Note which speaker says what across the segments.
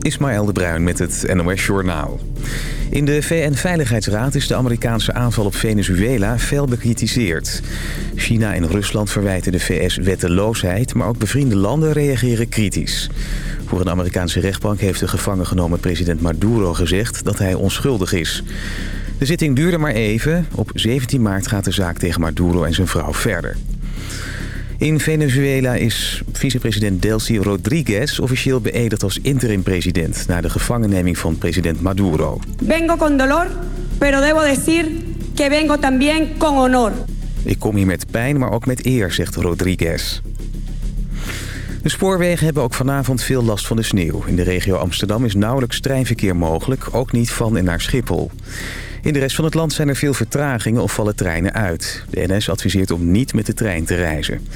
Speaker 1: Ismaël de Bruin met het NOS Journaal. In de VN-veiligheidsraad is de Amerikaanse aanval op Venezuela fel bekritiseerd. China en Rusland verwijten de VS wetteloosheid, maar ook bevriende landen reageren kritisch. Voor een Amerikaanse rechtbank heeft de gevangen genomen president Maduro gezegd dat hij onschuldig is. De zitting duurde maar even. Op 17 maart gaat de zaak tegen Maduro en zijn vrouw verder. In Venezuela is vicepresident Delcy Rodriguez officieel beëdigd als interim-president... na de gevangenneming van president Maduro.
Speaker 2: Vengo con dolor, pero debo decir que vengo también con honor.
Speaker 1: Ik kom hier met pijn, maar ook met eer, zegt Rodriguez. De spoorwegen hebben ook vanavond veel last van de sneeuw. In de regio Amsterdam is nauwelijks treinverkeer mogelijk, ook niet van en naar Schiphol. In de rest van het land zijn er veel vertragingen of vallen treinen uit. De NS adviseert om niet met de trein te reizen.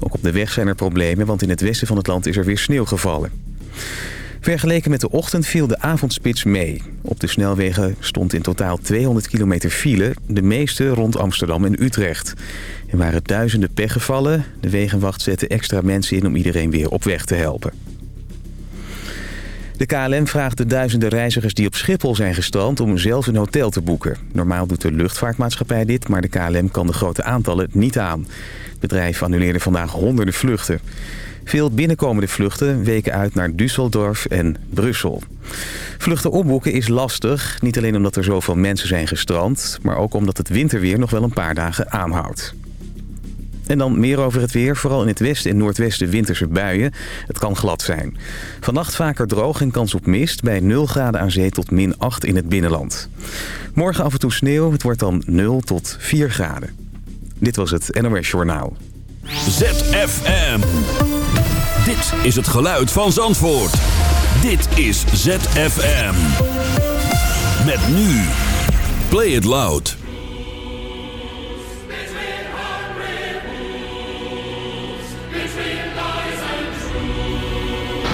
Speaker 1: Ook op de weg zijn er problemen, want in het westen van het land is er weer sneeuw gevallen. Vergeleken met de ochtend viel de avondspits mee. Op de snelwegen stond in totaal 200 kilometer file, de meeste rond Amsterdam en Utrecht. Er waren duizenden pechgevallen. De wegenwacht zette extra mensen in om iedereen weer op weg te helpen. De KLM vraagt de duizenden reizigers die op Schiphol zijn gestrand om zelf een hotel te boeken. Normaal doet de luchtvaartmaatschappij dit, maar de KLM kan de grote aantallen niet aan. Het bedrijf annuleerde vandaag honderden vluchten. Veel binnenkomende vluchten weken uit naar Düsseldorf en Brussel. Vluchten opboeken is lastig, niet alleen omdat er zoveel mensen zijn gestrand... maar ook omdat het winterweer nog wel een paar dagen aanhoudt. En dan meer over het weer. Vooral in het westen en noordwesten winterse buien. Het kan glad zijn. Vannacht vaker droog en kans op mist. Bij 0 graden aan zee tot min 8 in het binnenland. Morgen af en toe sneeuw. Het wordt dan 0 tot 4 graden. Dit was het NOS Journaal.
Speaker 3: ZFM. Dit is het geluid van Zandvoort. Dit is ZFM. Met nu. Play it loud.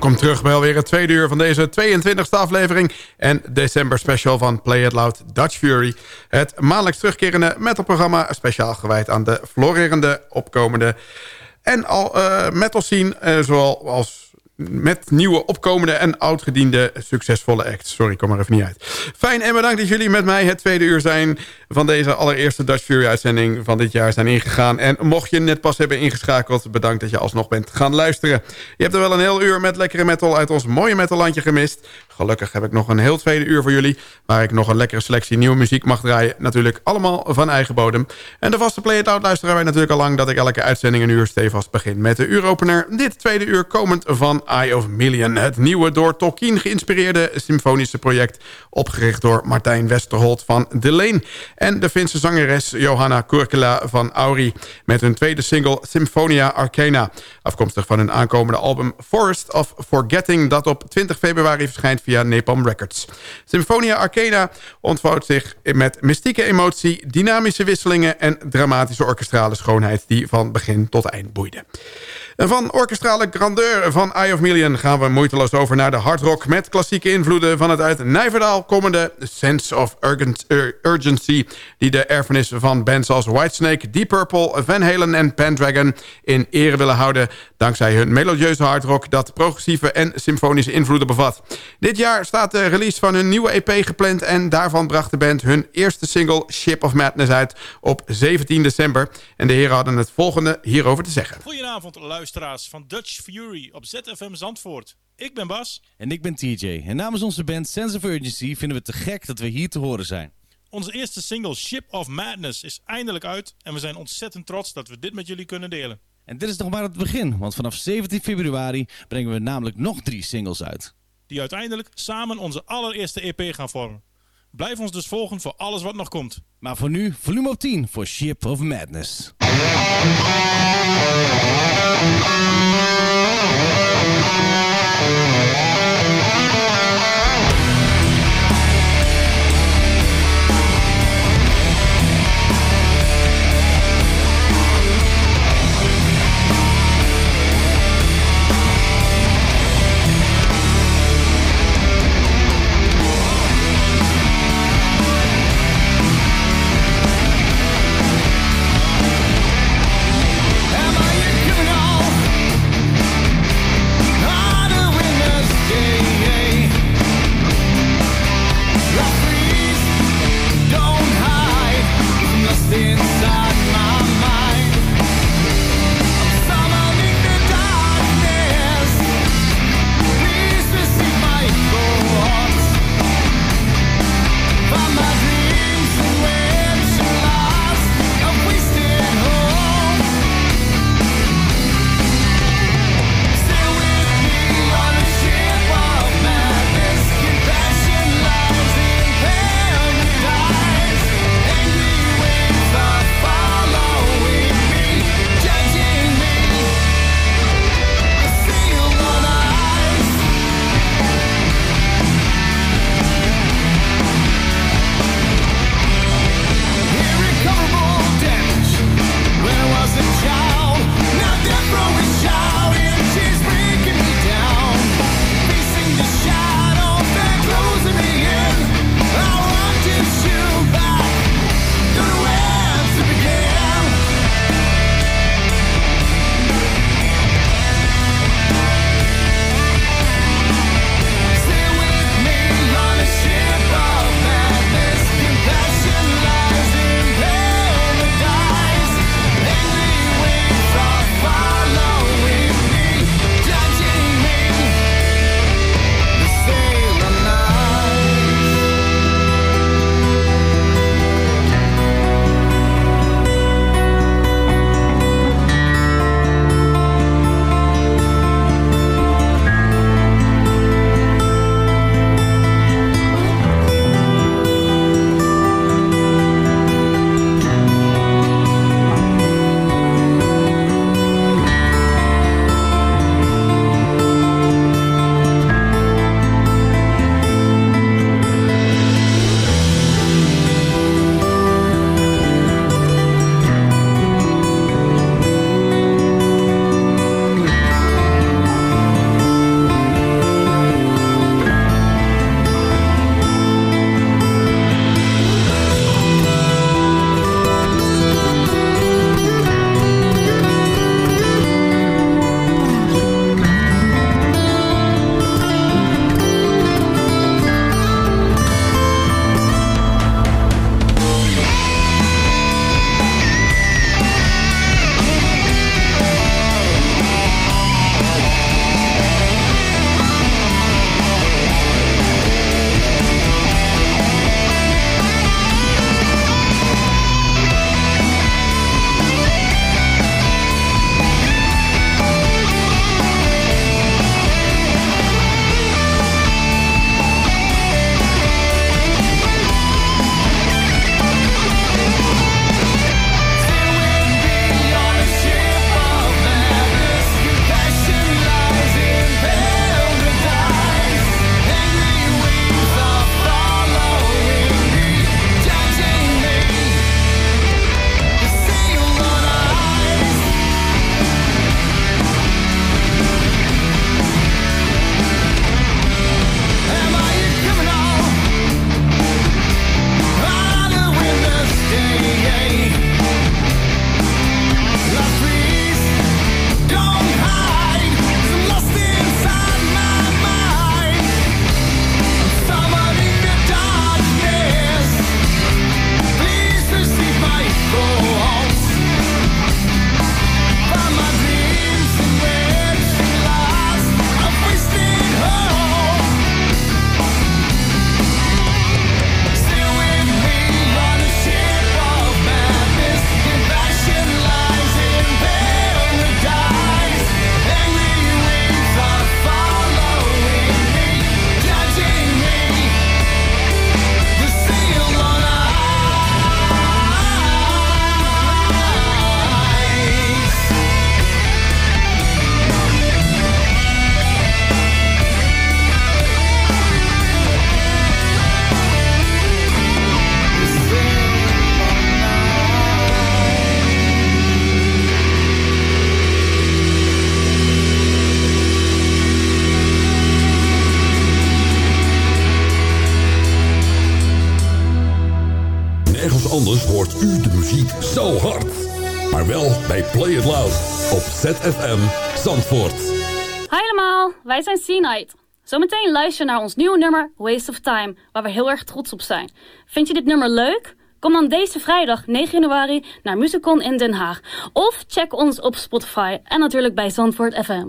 Speaker 4: Welkom terug bij alweer het tweede uur van deze 22e aflevering... en december special van Play It Loud Dutch Fury. Het maandelijks terugkerende metalprogramma... speciaal gewijd aan de florerende, opkomende... en al uh, metal scene, uh, zoals met nieuwe opkomende en oudgediende succesvolle acts. Sorry, ik kom er even niet uit. Fijn en bedankt dat jullie met mij het tweede uur zijn... van deze allereerste Dutch Fury uitzending van dit jaar zijn ingegaan. En mocht je net pas hebben ingeschakeld... bedankt dat je alsnog bent gaan luisteren. Je hebt er wel een heel uur met lekkere metal uit ons mooie metallandje gemist. Gelukkig heb ik nog een heel tweede uur voor jullie... waar ik nog een lekkere selectie nieuwe muziek mag draaien. Natuurlijk allemaal van eigen bodem. En de vaste Play It Out luisteren wij natuurlijk al lang... dat ik elke uitzending een uur stevast begin met de uuropener. Dit tweede uur komend van Eye of Million. Het nieuwe door Tolkien geïnspireerde symfonische project... opgericht door Martijn Westerholt van De Leen... en de Finse zangeres Johanna Kurkela van Auri... met hun tweede single Symphonia Arcana. Afkomstig van hun aankomende album Forest of Forgetting... dat op 20 februari verschijnt via Napalm Records. Symphonia Arcana ontvouwt zich met mystieke emotie... dynamische wisselingen en dramatische orkestrale schoonheid... die van begin tot eind boeide. Van orkestrale grandeur van Eye of Million gaan we moeiteloos over naar de hardrock... met klassieke invloeden van het uit Nijverdal komende Sense of Urgency... die de erfenis van bands als Whitesnake, Deep Purple, Van Halen en Pendragon in ere willen houden... dankzij hun melodieuze hardrock dat progressieve en symfonische invloeden bevat. Dit jaar staat de release van hun nieuwe EP gepland... en daarvan bracht de band hun eerste single Ship of Madness uit op 17 december. En de heren hadden het volgende hierover te zeggen.
Speaker 5: Goedenavond, van Dutch Fury op ZFM Zandvoort. Ik ben Bas.
Speaker 6: En ik ben TJ. En namens onze band Sense of Urgency vinden we het te gek dat we hier te horen zijn.
Speaker 5: Onze eerste single Ship of Madness is eindelijk uit en we zijn ontzettend trots dat we dit met jullie kunnen delen.
Speaker 6: En dit is nog maar het begin, want vanaf 17 februari brengen we namelijk nog drie singles uit.
Speaker 5: Die uiteindelijk samen onze allereerste EP gaan vormen. Blijf ons dus volgen voor alles wat nog komt.
Speaker 6: Maar voor nu, volume op 10 voor Ship of Madness.
Speaker 3: Música ZFM Zandvoort.
Speaker 7: Hi allemaal, wij zijn C-Night. Zometeen luister naar ons nieuwe nummer Waste of Time, waar we heel erg trots op zijn. Vind je dit nummer leuk? Kom dan deze vrijdag 9 januari naar Musicon in Den Haag. Of check ons op Spotify en natuurlijk bij Zandvoort FM.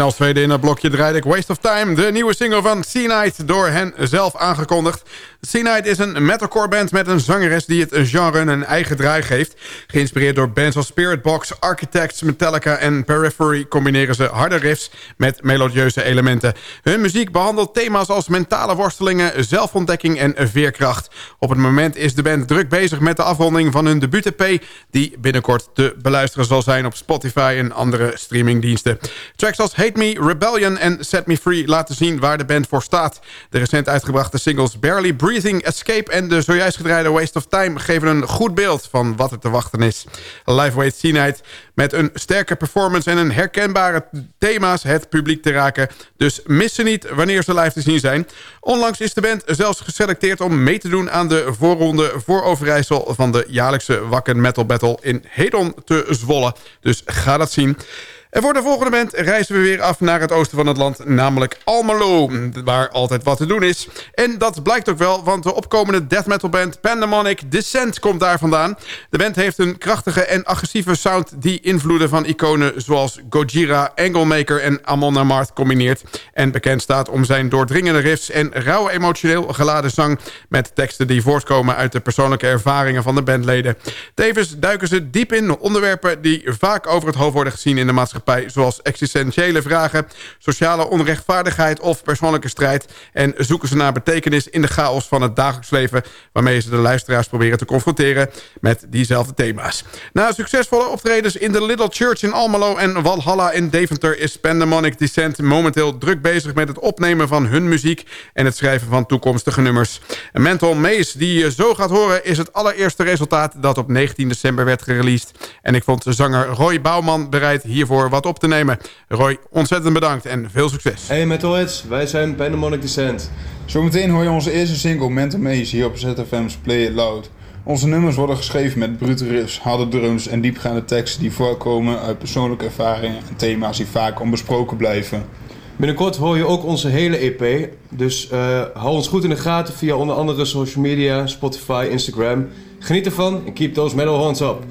Speaker 4: Als tweede in het blokje draaide ik Waste of Time, de nieuwe single van C-Night, door hen zelf aangekondigd. C-Night is een metalcore band met een zangeres die het genre een eigen draai geeft. Geïnspireerd door bands als Spiritbox, Architects, Metallica en Periphery combineren ze harde riffs met melodieuze elementen. Hun muziek behandelt thema's als mentale worstelingen, zelfontdekking en veerkracht. Op het moment is de band druk bezig met de afronding van hun debuut-EP... die binnenkort te beluisteren zal zijn op Spotify en andere streamingdiensten. Tracks als Me, Rebellion en Set Me Free laten zien waar de band voor staat. De recent uitgebrachte singles Barely Breathing, Escape en de zojuist gedraaide Waste of Time... geven een goed beeld van wat er te wachten is. Live Wait C-Night met een sterke performance en een herkenbare thema's het publiek te raken. Dus mis ze niet wanneer ze live te zien zijn. Onlangs is de band zelfs geselecteerd om mee te doen aan de voorronde voor Overijssel... van de jaarlijkse Wakken Metal Battle in Hedon te Zwolle. Dus ga dat zien. En voor de volgende band reizen we weer af naar het oosten van het land, namelijk Almelo, waar altijd wat te doen is. En dat blijkt ook wel, want de opkomende death metal band Pandemonic Descent komt daar vandaan. De band heeft een krachtige en agressieve sound die invloeden van iconen zoals Gojira, Anglemaker en Amon Amarth combineert. En bekend staat om zijn doordringende riffs en rauwe emotioneel geladen zang met teksten die voortkomen uit de persoonlijke ervaringen van de bandleden. Tevens duiken ze diep in onderwerpen die vaak over het hoofd worden gezien in de maatschappij zoals existentiële vragen, sociale onrechtvaardigheid of persoonlijke strijd... en zoeken ze naar betekenis in de chaos van het dagelijks leven... waarmee ze de luisteraars proberen te confronteren met diezelfde thema's. Na succesvolle optredens in de Little Church in Almelo en Valhalla in Deventer... is Pandemonic Descent momenteel druk bezig met het opnemen van hun muziek... en het schrijven van toekomstige nummers. Mental Maze, die je zo gaat horen, is het allereerste resultaat... dat op 19 december werd gereleased. En ik vond zanger Roy Bouwman bereid hiervoor wat op te nemen. Roy, ontzettend bedankt en veel succes.
Speaker 8: Hey Metalheads, wij zijn Pandemonic Descent.
Speaker 9: Zometeen hoor je onze eerste single Mental Maze hier op ZFM's Play It Loud. Onze nummers worden geschreven met brute riffs, harde drums en diepgaande teksten die voorkomen uit persoonlijke ervaringen en thema's die vaak onbesproken blijven.
Speaker 8: Binnenkort hoor je ook onze hele EP, dus uh, hou ons goed in de gaten via onder andere social media, Spotify, Instagram. Geniet ervan en keep those metal horns up.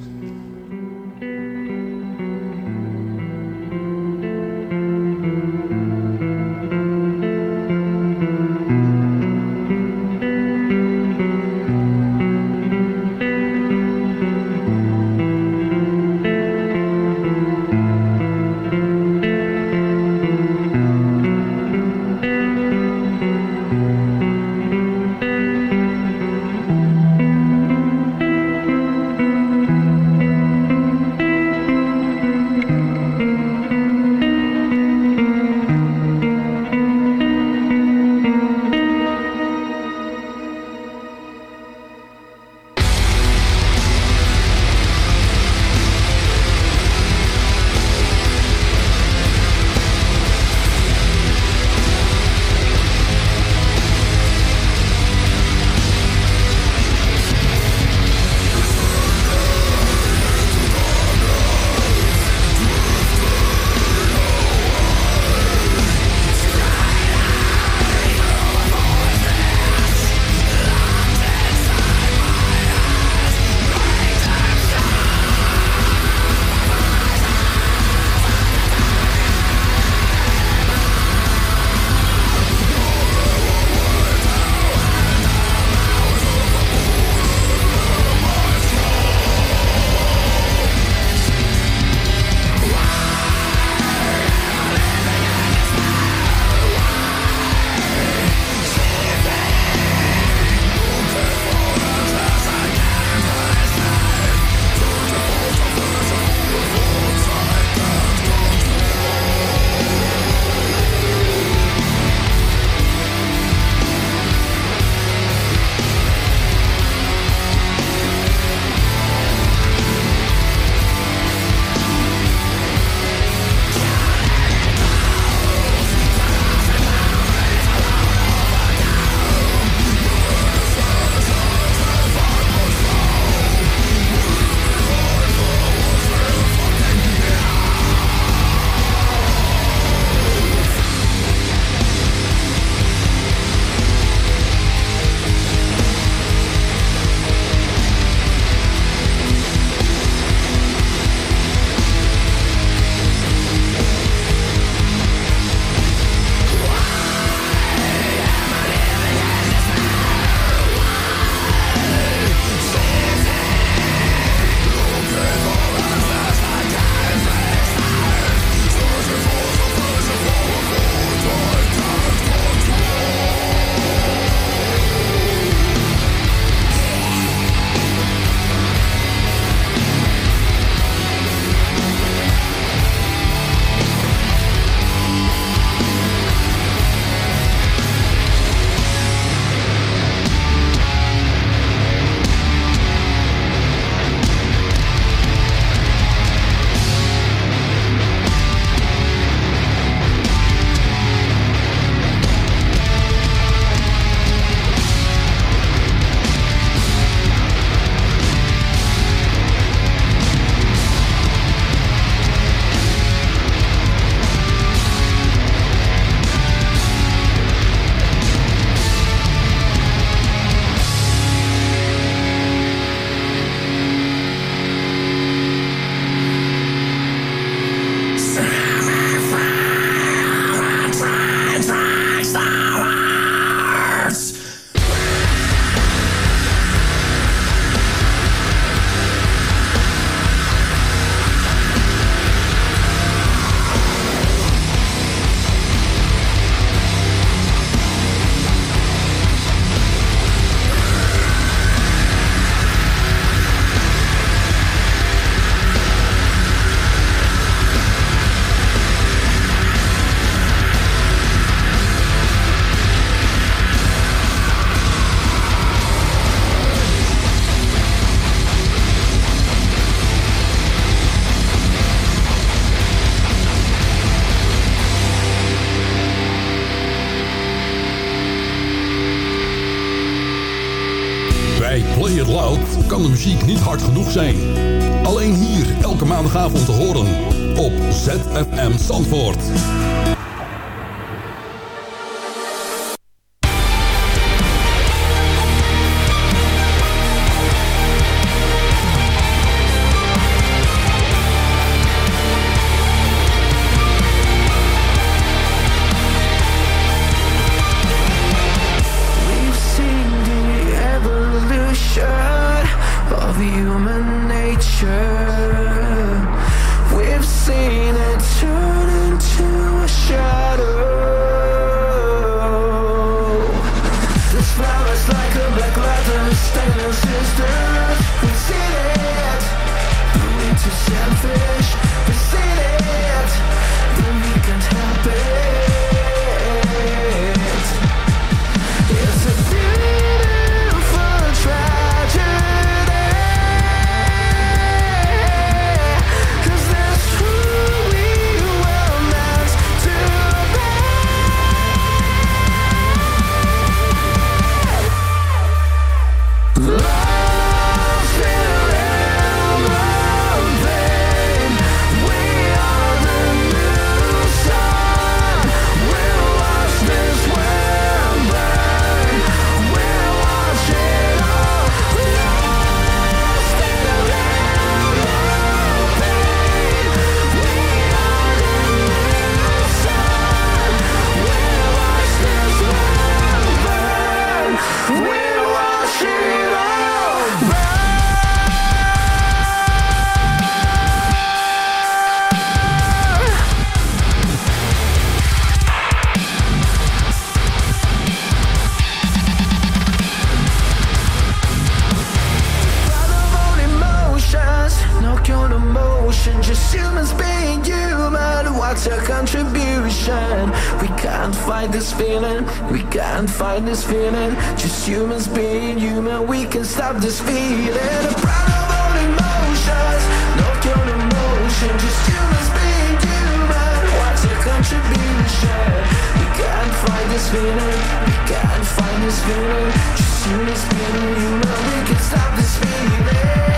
Speaker 10: this feeling Can't find this feeling. Just you this feeling You know we can stop this feeling.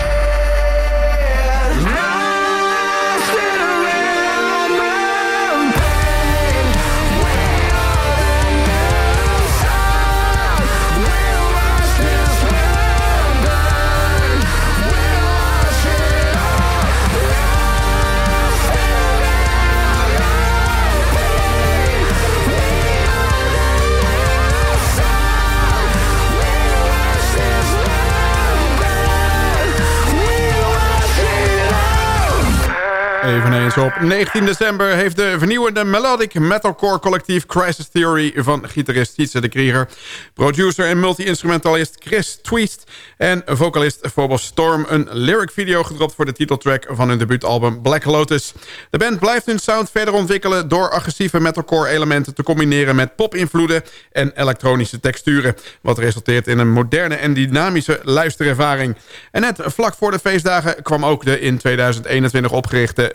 Speaker 4: Op 19 december heeft de vernieuwende melodic metalcore collectief Crisis Theory van gitarist Sietse de Krieger, producer en multi-instrumentalist Chris Tweest en vocalist Phobos Storm een lyric video gedropt voor de titeltrack van hun debuutalbum Black Lotus. De band blijft hun sound verder ontwikkelen door agressieve metalcore elementen te combineren met pop-invloeden en elektronische texturen, wat resulteert in een moderne en dynamische luisterervaring. En net vlak voor de feestdagen kwam ook de in 2021 opgerichte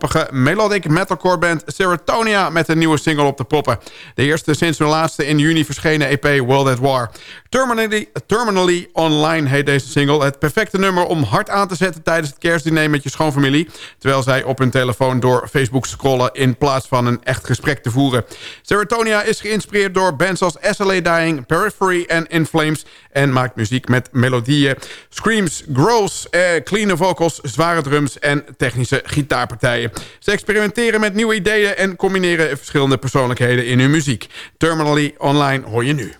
Speaker 4: vijfkoppige melodic metalcore band Serotonia met een nieuwe single op de poppen. De eerste sinds hun laatste in juni verschenen EP World at War. Terminally, Terminally Online heet deze single. Het perfecte nummer om hard aan te zetten tijdens het kerstdiner met je schoonfamilie. Terwijl zij op hun telefoon door Facebook scrollen in plaats van een echt gesprek te voeren. Serotonia is geïnspireerd door bands als SLA Dying, Periphery en In Flames. En maakt muziek met melodieën, screams, growls, eh, clean vocals, zware drums en technische gitaarpartijen. Ze experimenteren met nieuwe ideeën en combineren verschillende persoonlijkheden in hun muziek. Terminally Online hoor je nu.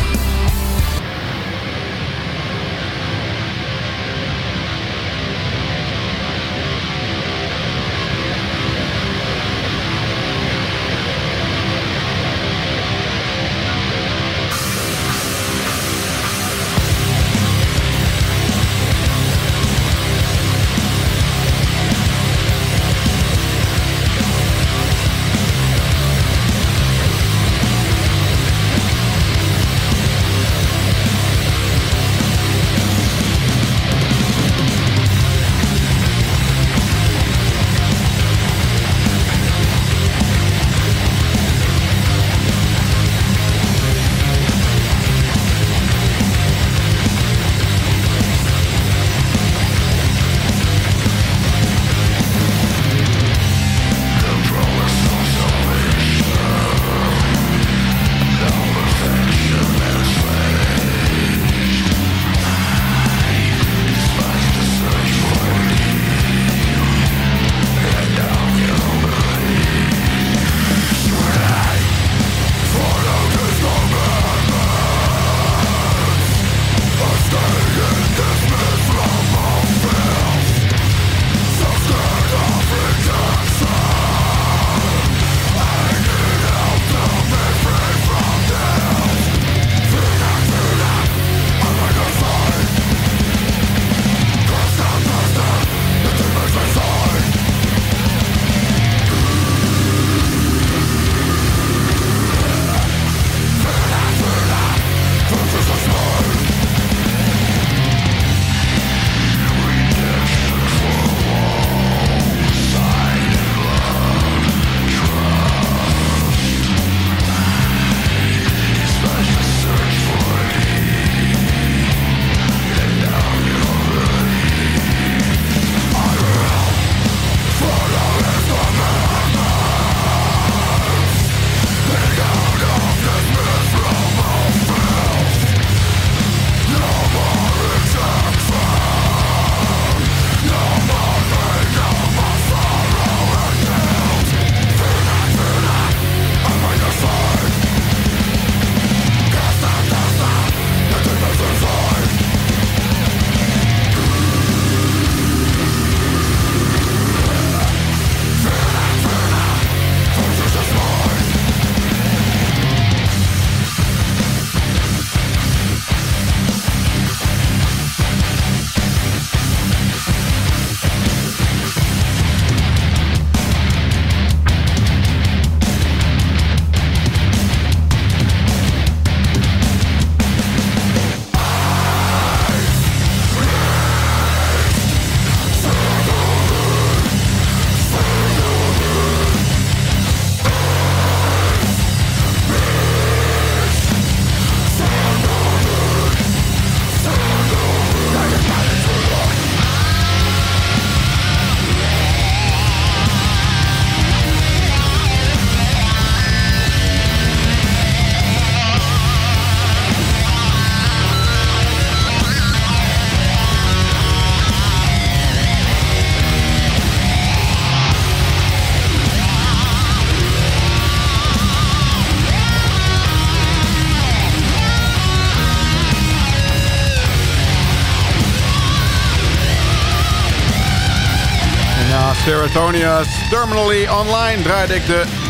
Speaker 4: Ja, Serotonia Terminally Online draaide ik de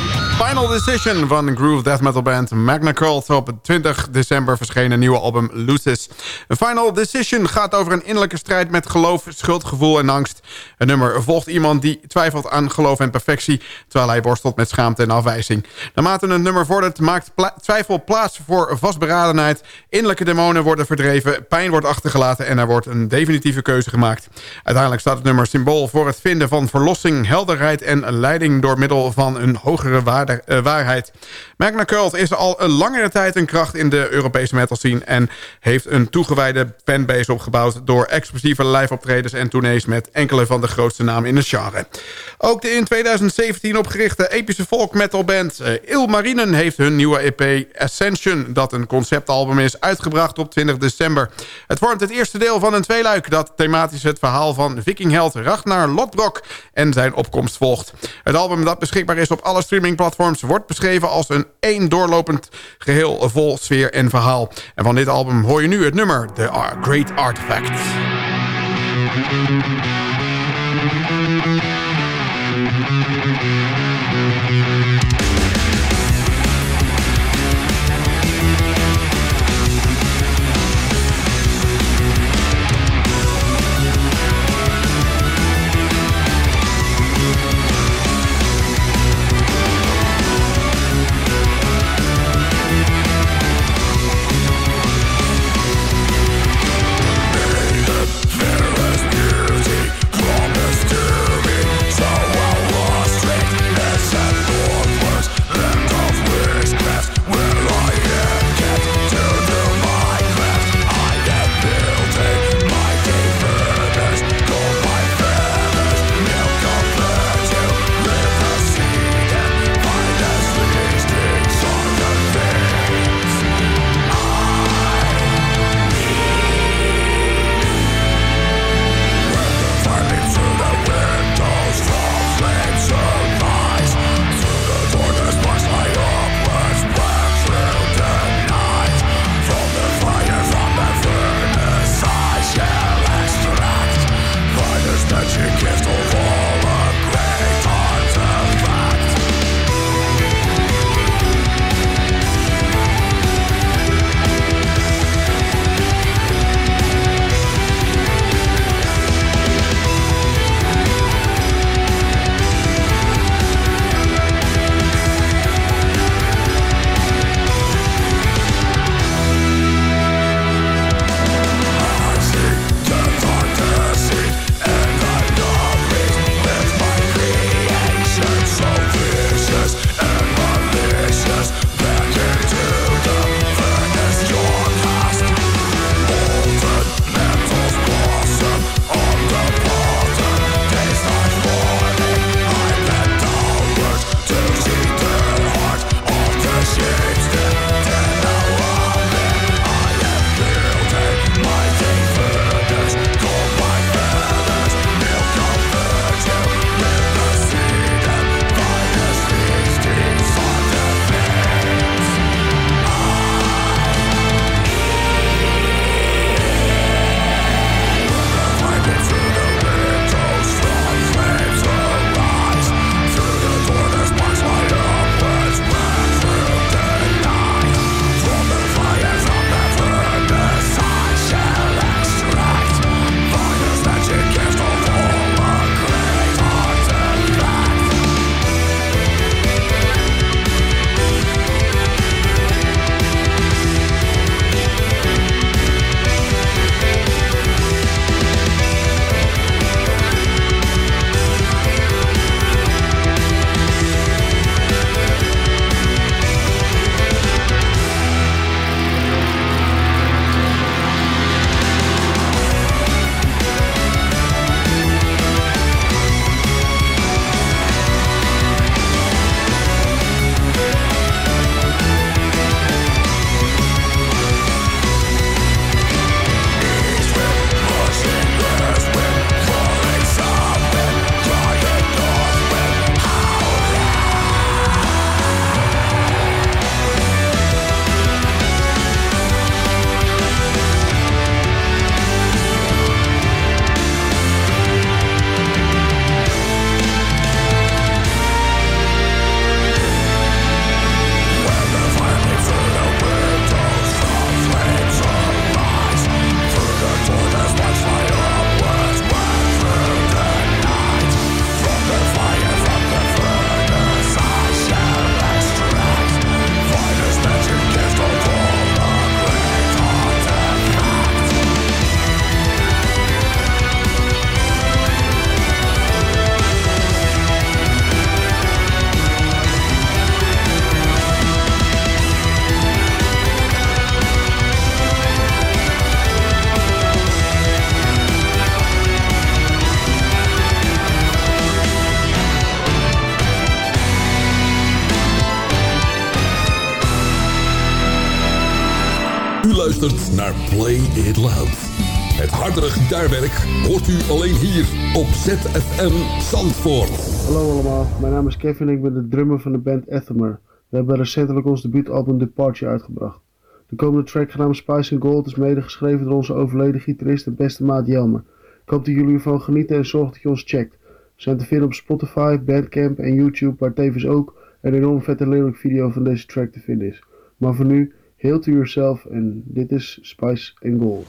Speaker 4: Final Decision van groove death metal band Magna Cult. Op 20 december verscheen een nieuwe album Lucis. Een Final Decision gaat over een innerlijke strijd met geloof, schuldgevoel en angst. Het nummer volgt iemand die twijfelt aan geloof en perfectie... terwijl hij worstelt met schaamte en afwijzing. Naarmate het nummer vordert maakt twijfel plaats voor vastberadenheid. Innerlijke demonen worden verdreven, pijn wordt achtergelaten... en er wordt een definitieve keuze gemaakt. Uiteindelijk staat het nummer symbool voor het vinden van verlossing... helderheid en leiding door middel van een hogere waarde uh, waarheid. Magna Cult is al een langere tijd een kracht in de Europese metal scene... en heeft een toegewijde fanbase opgebouwd... door explosieve live optredens en tournees... met enkele van de grootste namen in het genre. Ook de in 2017 opgerichte epische folk metal band uh, Ilmarinen... heeft hun nieuwe EP Ascension, dat een conceptalbum is... uitgebracht op 20 december. Het vormt het eerste deel van een tweeluik... dat thematisch het verhaal van vikingheld Ragnar Lodbrok... en zijn opkomst volgt. Het album dat beschikbaar is op alle streamingplatforms wordt beschreven als een één doorlopend geheel vol sfeer en verhaal. En van dit album hoor je nu het nummer The Great Artifact.
Speaker 3: Gitaarwerk hoort u alleen hier op ZFM Zandvoort.
Speaker 11: Hallo allemaal, mijn naam is Kevin en ik ben de drummer van de band Ethemer. We hebben recentelijk ons debuutalbum Departure uitgebracht. De komende track genaamd Spice and Gold is mede geschreven door onze overleden gitarist en beste maat Jelmer. Ik hoop dat jullie ervan genieten en zorg dat je ons checkt. We zijn te vinden op Spotify, Bandcamp en YouTube, waar tevens ook een enorm vette lyric video van deze track te vinden is. Maar voor nu, heel to yourself en dit is Spice and Gold.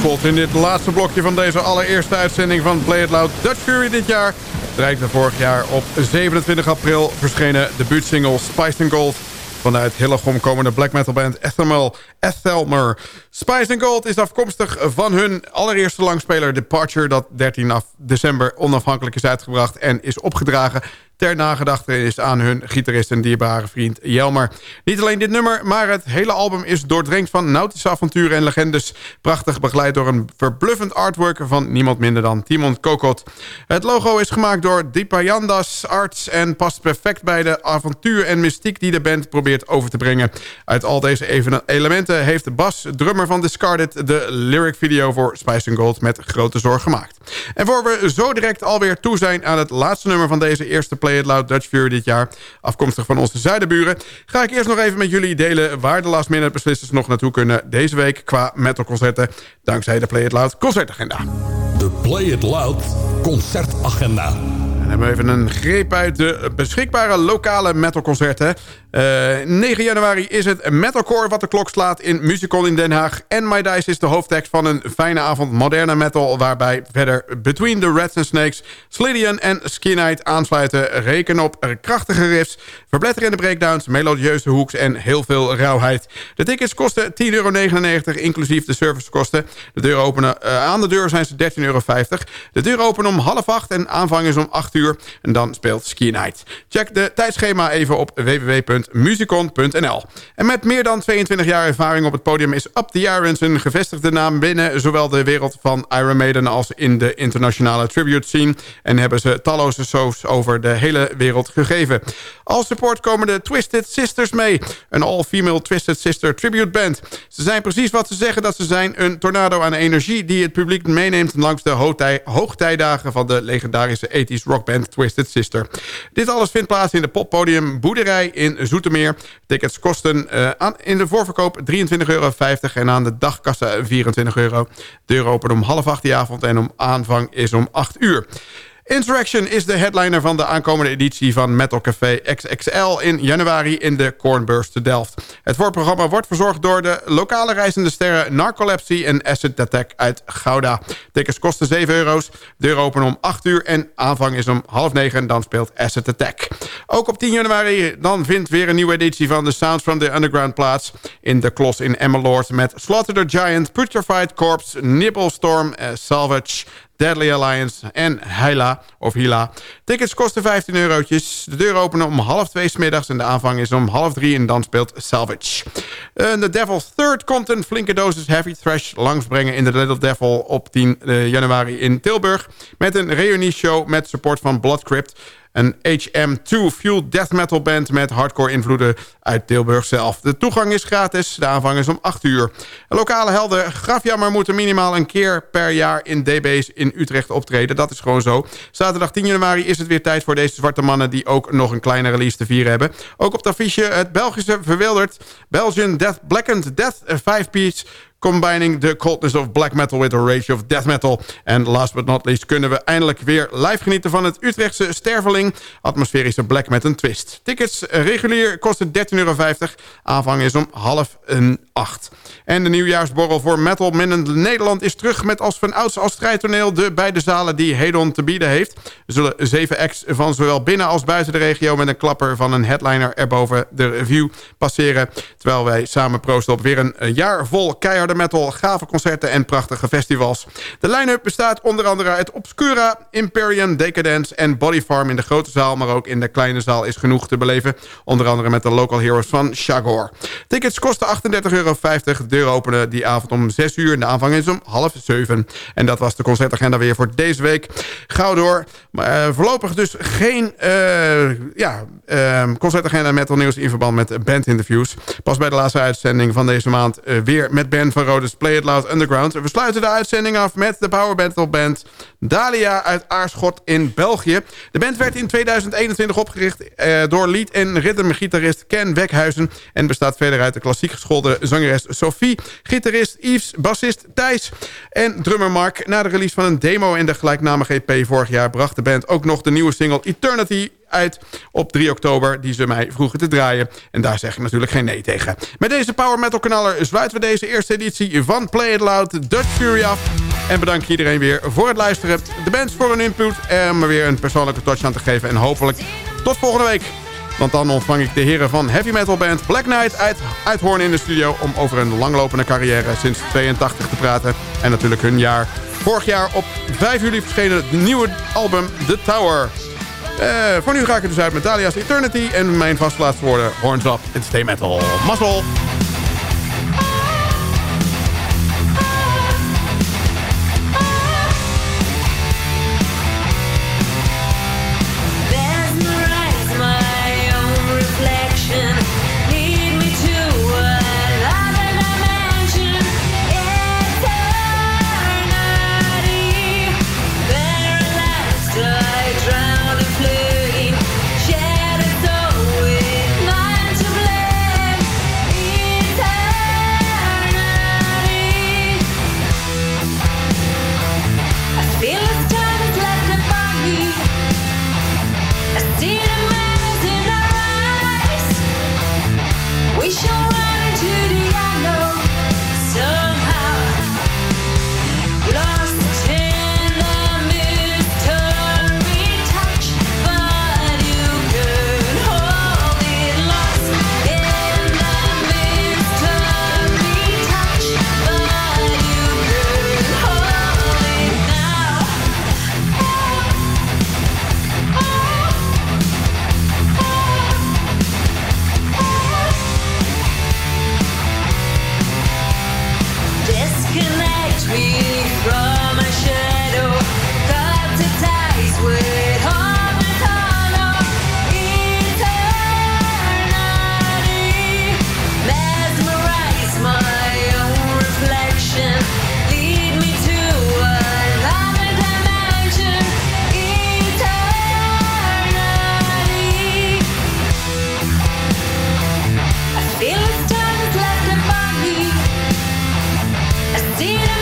Speaker 4: Tot in dit laatste blokje van deze allereerste uitzending van Play It Loud Dutch Fury dit jaar... bereikte vorig jaar op 27 april verschenen debuutsingle Spice Gold vanuit Hillegom komende black metal band Ethelmer. Ethelmer. Spice Gold is afkomstig van hun allereerste langspeler Departure... dat 13 december onafhankelijk is uitgebracht en is opgedragen ter nagedachtenis aan hun gitarist en dierbare vriend Jelmer. Niet alleen dit nummer, maar het hele album is doordrenkt van nautische avonturen en legendes. Prachtig begeleid door een verbluffend artwork van niemand minder dan Timon Kokot. Het logo is gemaakt door Dipayandas Arts en past perfect bij de avontuur en mystiek die de band probeert over te brengen. Uit al deze elementen heeft Bas, drummer van Discarded, de lyric video voor Spice Gold met grote zorg gemaakt. En voor we zo direct alweer toe zijn aan het laatste nummer van deze eerste play Play It Loud Dutch Fury dit jaar. Afkomstig van onze zuidenburen. Ga ik eerst nog even met jullie delen waar de last minute beslissers nog naartoe kunnen deze week qua metalconcerten. Dankzij de Play It Loud concertagenda.
Speaker 3: De Play It Loud concertagenda.
Speaker 4: En hebben we even een greep uit de beschikbare lokale metalconcerten. Uh, eh, 9 januari is het metalcore wat de klok slaat in Musicon in Den Haag. En My Dice is de hoofdtekst van een fijne avond moderne metal... waarbij verder Between the Rats and Snakes, Slidian en Skinite aansluiten. Reken op krachtige riffs, verbletterende breakdowns, melodieuze hoeks en heel veel rauwheid. De tickets kosten 10,99 euro, inclusief de servicekosten. De deur openen, uh, aan de deur zijn ze 13,50 euro. De deur openen om half acht en aanvang is om 8 uur. En dan speelt Ski Night. Check de tijdschema even op www.musicon.nl. En met meer dan 22 jaar ervaring op het podium is Up the Irons een gevestigde naam binnen zowel de wereld van Iron Maiden als in de internationale tribute scene. En hebben ze talloze shows over de hele wereld gegeven. Als support komen de Twisted Sisters mee. Een all-female Twisted Sister tribute band. Ze zijn precies wat ze zeggen dat ze zijn. Een tornado aan energie die het publiek meeneemt langs de hoogtijdagen van de legendarische 80s rockband Twisted Sister. Dit alles vindt plaats in de poppodium Boerderij in Zoetermeer. Tickets kosten uh, aan, in de voorverkoop 23,50 euro en aan de dagkassa 24 euro. Deur open om half acht die avond en om aanvang is om 8 uur. Insurrection is de headliner van de aankomende editie van Metal Café XXL in januari in de Cornburst te Delft. Het voorprogramma wordt verzorgd door de lokale reizende sterren Narcolepsy en Acid Attack uit Gouda. Tickets kosten 7 euro's, deur open om 8 uur en aanvang is om half 9 en dan speelt Acid Attack. Ook op 10 januari dan vindt weer een nieuwe editie van The Sounds from the Underground plaats in de Klos in Emmeloord met Slaughter the Giant, Putrefied Corpse, Nibblestorm, uh, Salvage, Deadly Alliance en Hila of Hila. Tickets kosten 15 eurotjes. De deur openen om half twee smiddags en de aanvang is om half drie en dan speelt Salvage. Uh, The Devil's Third komt een flinke dosis heavy thrash langsbrengen in de Little Devil op 10 uh, januari in Tilburg. Met een reunie-show met support van Blood Crypt. Een HM2 Fuel Death Metal band met hardcore invloeden uit Tilburg zelf. De toegang is gratis, de aanvang is om 8 uur. lokale helden grafjammer moeten minimaal een keer per jaar in DB's in Utrecht optreden. Dat is gewoon zo. Zaterdag 10 januari is het weer tijd voor deze zwarte mannen... die ook nog een kleine release te vieren hebben. Ook op het affiche het Belgische verwilderd Belgian Death Blackened Death 5-piece combining the coldness of black metal with the rage of death metal. En last but not least kunnen we eindelijk weer live genieten van het Utrechtse sterveling. Atmosferische black met een twist. Tickets regulier kosten 13,50 euro. Aanvang is om half een acht. En de nieuwjaarsborrel voor Metal Minnend Nederland is terug met als van ouds als strijdtoneel de beide zalen die Hedon te bieden heeft. Er zullen zeven acts van zowel binnen als buiten de regio met een klapper van een headliner erboven de review passeren. Terwijl wij samen proosten op weer een jaar vol keiharde metal, gave concerten en prachtige festivals. De line-up bestaat onder andere uit Obscura, Imperium, Decadence en Body Farm in de grote zaal, maar ook in de kleine zaal is genoeg te beleven. Onder andere met de local heroes van Shagor. Tickets kosten 38,50 euro. Deur openen die avond om 6 uur en de aanvang is om half 7. En dat was de concertagenda weer voor deze week. Gauw door. Maar uh, voorlopig dus geen uh, ja, uh, concertagenda metal nieuws in verband met bandinterviews. Pas bij de laatste uitzending van deze maand weer met band van Rodes Play It Loud Underground. We sluiten de uitzending af met de power battle band Dalia uit Aarschot in België. De band werd in 2021 opgericht eh, door lead en ritmegitarist Ken Wekhuizen... en bestaat verder uit de klassiek geschoolde zangeres Sophie... gitarist Yves, bassist Thijs en drummer Mark. Na de release van een demo in de gelijknamige EP vorig jaar... bracht de band ook nog de nieuwe single Eternity
Speaker 7: uit op 3 oktober... die ze mij vroegen te draaien. En daar zeg ik natuurlijk geen nee tegen. Met deze Power Metal kanaller sluiten we deze eerste editie van Play It Loud Dutch Fury af. En bedank iedereen weer voor het luisteren. De bands voor hun input en me weer een persoonlijke touch aan te geven. En hopelijk tot volgende week. Want dan ontvang ik de heren van heavy metal band Black Knight uit, Hoorn in de studio... om over een langlopende carrière sinds 82 te praten. En natuurlijk hun jaar. Vorig jaar op 5 juli verschenen het nieuwe album The Tower. Eh, voor nu ga ik het dus uit met Dalia's Eternity... en mijn vastlaatste woorden Horns Up en Stay Metal. Mazzel!
Speaker 12: Did I